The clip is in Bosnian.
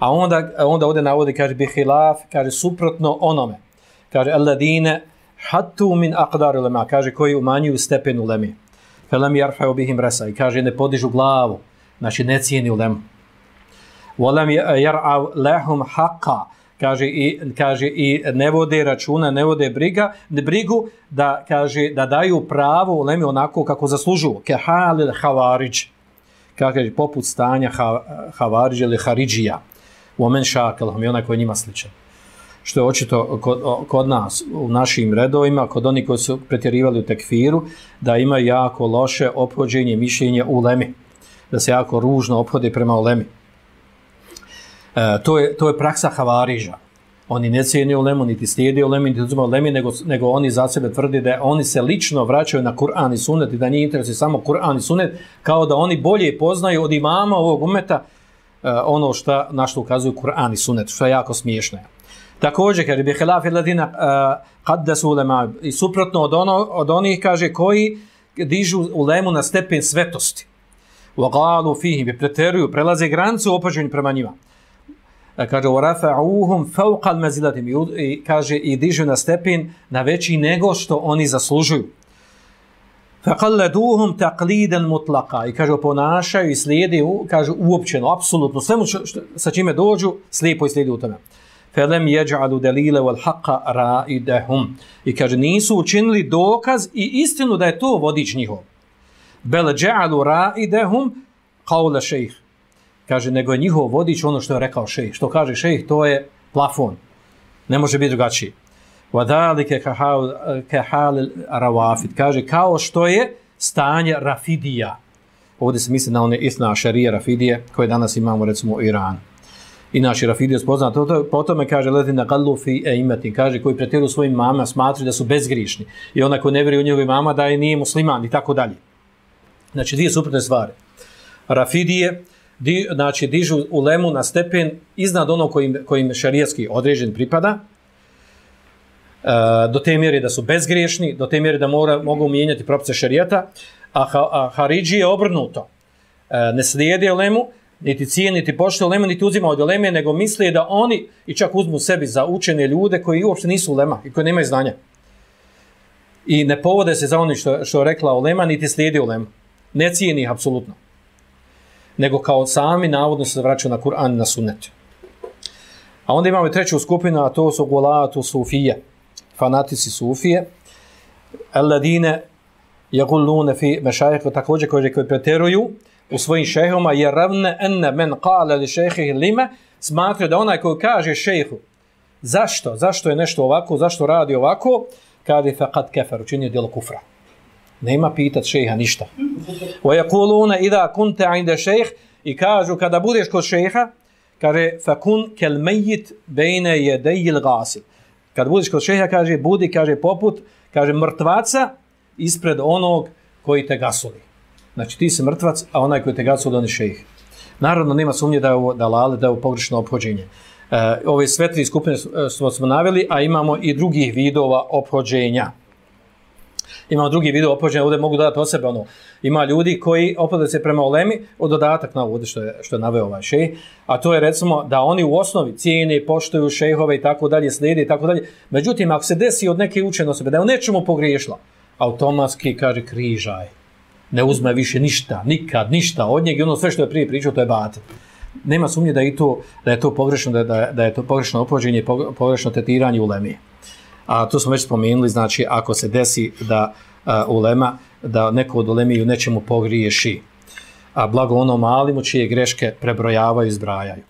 A onda, onda ovdje navodi, kaže, bihilaf, kaže, suprotno onome. Kaže, alladine hatu min aqdar ulema, kaže, koji umanjuju stepen ulemi. Felem jarfaju bihim resa. I kaže, ne podižu glavu. Znači, ne cijeni ulemu. Volem jar'av lehum haqqa. Kaže i, kaže i ne vode računa, ne vode briga, ne brigu da kaže da daju pravo ulemi onako kako zaslužuju. Ke halil havarić. Kaže, poput stanja ha, havariđ ili haridžija omen šakelom i onaj koji njima sličan. Što je očito kod, kod nas, u našim redovima, kod oni koji su pretjerivali u tekfiru, da ima jako loše ophođenje mišljenja u lemi. Da se jako ružno ophode prema ulemi. E, to, je, to je praksa havariža. Oni ne cijene ulemu, niti slijede ulemu, niti uzimaju ulemi, nego, nego oni za sebe tvrdi da oni se lično vraćaju na Kur'an i Sunnet i da njih interesuje samo Kur'an i Sunnet, kao da oni bolje poznaju od imama ovog umeta, E, ono što na što ukazuju Kur'an i Sunnet, što je jako smiješno. Također, kaže, bi hilaf ladina e, uh, kad da su ulema, i suprotno od, ono, od onih, kaže, koji dižu ulemu na stepen svetosti. U agalu fihim, bi preteruju, prelaze granicu opođenju prema njima. Uh, kaže, u rafa'uhum fauqal mazilatim, i, kaže, i dižu na stepen na veći nego što oni zaslužuju. فَقَلَّدُوهُمْ تَقْلِيدًا مُطْلَقًا I kaže, ponašaju i slijedi, kaže, uopćeno, apsolutno, sve što, što, sa čime dođu, slijepo i slijedi u tome. فَلَمْ يَجْعَلُوا دَلِيلَ وَالْحَقَّ رَائِدَهُمْ I kaže, nisu učinili dokaz i istinu da je to vodič njihov. بَلَ جَعَلُوا رَائِدَهُمْ قَوْلَ شَيْهِ Kaže, nego je njihov vodič ono što je rekao šejh. Što kaže šejh, to je plafon. Ne može biti drugačiji. Vadalike kehal ravafid. kaže kao što je stanje rafidija. Ovdje se misli na one isna šarije rafidije koje danas imamo recimo u Iranu. I naši rafidije spoznat, to, to, potom kaže leti na galufi e imetin. kaže koji pretjeru svojim mama smatri da su bezgrišni. I onako ne vjeruje u njegove mama da je nije musliman i tako dalje. Znači dvije suprotne stvari. Rafidije, di, znači dižu u lemu na stepen iznad onog kojim, kojim šarijatski određen pripada, E, do te mjere da su bezgriješni, do te mjere da mora, mogu mijenjati propise šarijata, a, ha, a Haridži je obrnuto. E, ne slijede Lemu, niti cije, niti pošte Lemu, niti uzima od Leme, nego misle da oni i čak uzmu sebi za učene ljude koji uopšte nisu Lema i koji nemaju znanja. I ne povode se za oni što, što rekla Lema, niti slijedi Lemu. Ne cijeni ih apsolutno. Nego kao sami navodno se vraćaju na Kur'an na sunnet. A onda imamo treću skupinu, a to su Gulatu Sufije fanatici sufije, alladine yagulluna fi mashayikh takođe koji koji preteruju u svojim šejhoma je ravne enne men qala li šejhihi lima smatra da onaj koji kaže šejhu zašto zašto je nešto ovako zašto radi ovako kaže faqad kafar učinio djelo kufra nema pitat šejha ništa wa yaquluna idha kunta 'inda šejh i kažu kada budeš kod šejha kaže fakun kal mayyit bayna yaday al-ghasil kad budiš kod šeha, kaže, budi, kaže, poput, kaže, mrtvaca ispred onog koji te gasuli. Znači, ti si mrtvac, a onaj koji te gasuli, on je šejh. Naravno, nema sumnje da je ovo dalale, da je ovo pogrešno obhođenje. E, ove sve tri skupine e, smo, smo naveli, a imamo i drugih vidova obhođenja imamo drugi video opođenja, ovdje mogu dodati o sebe, ono, ima ljudi koji opadaju se prema olemi, o dodatak na ovdje što je, što je naveo ovaj šej, a to je recimo da oni u osnovi cijene, poštuju šejhove i tako dalje, slijede i tako dalje, međutim, ako se desi od neke učene osobe da je u nečemu pogriješila, automatski kaže križaj, ne uzme više ništa, nikad, ništa od njeg i ono sve što je prije pričao, to je bate. Nema sumnje da je to, da je to pogrešno, da, da, da je to pogrešno opođenje, pogrešno tetiranje u lemije. A to smo već spomenuli, znači ako se desi da uh, ulema, da neko od ulemi u nečemu pogriješi, a blago ono malimo čije greške prebrojavaju i zbrajaju.